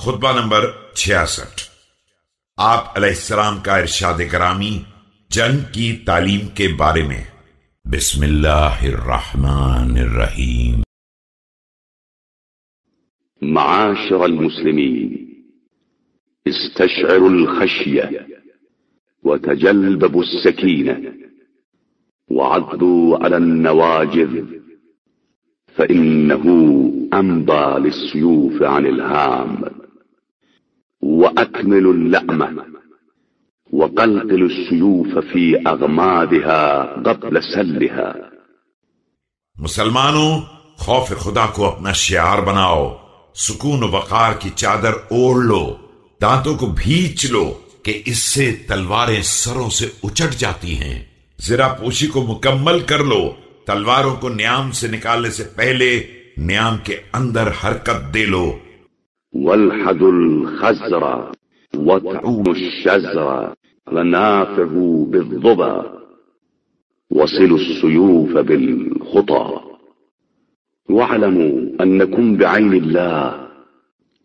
خطبہ نمبر چھیاسٹھ۔ آپ علیہ السلام کا ارشاد کرامی جنگ کی تعلیم کے بارے میں۔ بسم اللہ الرحمن الرحیم۔ معاشر المسلمين استشعروا الخشية وتجلبوا السكينة وعضوا على النواجذ فإنه أنبى للسيوف عن الهام وأكملوا اللأمة وقلقلوا السيوف في أغمادها قبل سلها. مسلمانوں خوف خدا کو اپنا شعار بناؤ، سکون و وقار کی چادر اوڑھ لو، دانتوں کو بھیچ لو کہ اس سے تلواریں سروں سے اچٹ جاتی ہیں۔ ذرا پوشی کو مکمل کر لو، تلواروں کو نیام سے نکالنے سے پہلے نیام کے اندر حرکت دے لو۔ والحد الخزر وطعوم الشزر ونافه بالضبا وصلوا السيوف بالخطى واعلموا أنكم بعين الله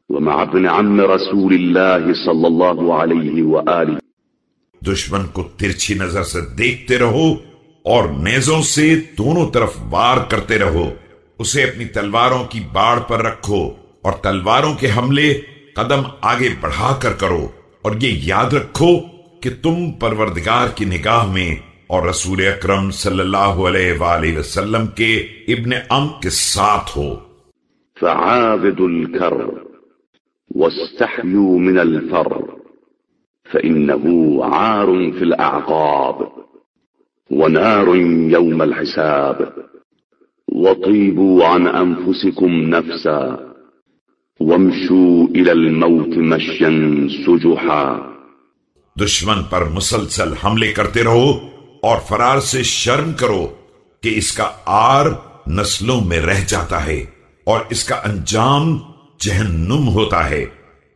ومع ابن عم رسول الله صلى الله عليه وآله دشمن کو ترچھی نظر سے دیکھتے رہو اور نیزوں سے دونوں طرف وار کرتے رہو، اسے اپنی تلواروں کی باڑ پر رکھو۔ اور تلواروں کے حملے قدم آگے بڑھا کر کرو اور یہ یاد رکھو کہ تم پروردگار کی نگاہ میں اور رسول اکرم صلی اللہ علیہ وآلہ وسلم کے ابن ام کے ساتھ ہو۔ فعابد الكر واستحيوا من الفر فإنه عار في الأعقاب ونار يوم الحساب وطيبوا عن أنفسكم نفسا وامشوا إلى الموت مشيا سجحا۔ دشمن پر مسلسل حملے کرتے رہو اور فرار سے شرم کرو کہ اس کا آر نسلوں میں رہ جاتا ہے اور اس کا انجام جہنم ہوتا ہے۔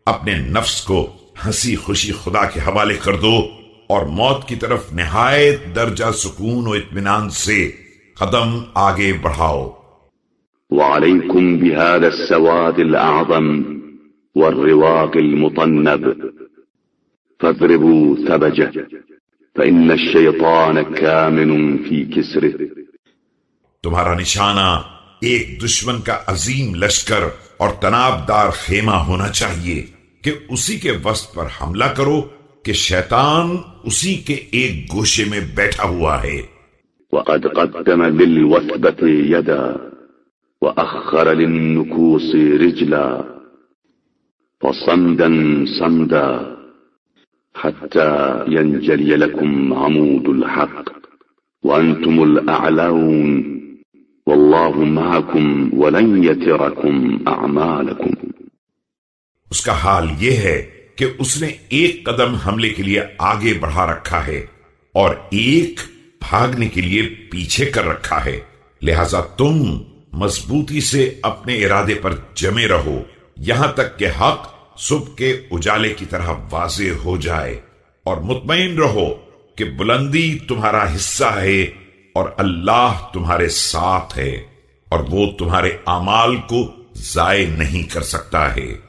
اپنے نفس کو ہنسی خوشی خدا کے حوالے کر دو اور موت کی طرف نہایت درجہ سکون و اطمینان سے قدم آگے بڑھاؤ۔ وعليكم بهذا السواد الأعظم والرواق المطنب. فاضربوا ثبجه فإن الشيطان كامن في كسره. تمہارا نشانہ ایک دشمن کا عظیم لشکر اور تناب دار خیمہ ہونا چاہیے کہ اسی کے وسط پر حملہ کرو کہ شیطان اسی کے ایک گوشے میں بیٹھا ہوا ہے۔ وقد قدم للوثبة يدا. وأخر للنكوص رجلا فصمدا صمدا حتى ينجلي لكم عمود الحق وأنتم الأعلون والله معكم ولن يتركم أعمالكم اس کا حال یہ ہے کہ اس نے ایک قدم حملے کے لیے آگے بڑھا رکھا ہے اور ایک بھاگنے کے لیے پیچھے کر رکھا ہے۔ لہذا تم مضبوطی سے اپنے ارادے پر جمے رہو۔ یہاں تک کہ حق صبح کے اجالے کی طرح واضح ہو جائے۔ اور مطمئن رہو کہ بلندی تمہارا حصہ ہے اور اللہ تمہارے ساتھ ہے اور وہ تمہارے اعمال کو ضائع نہیں کر سکتا ہے۔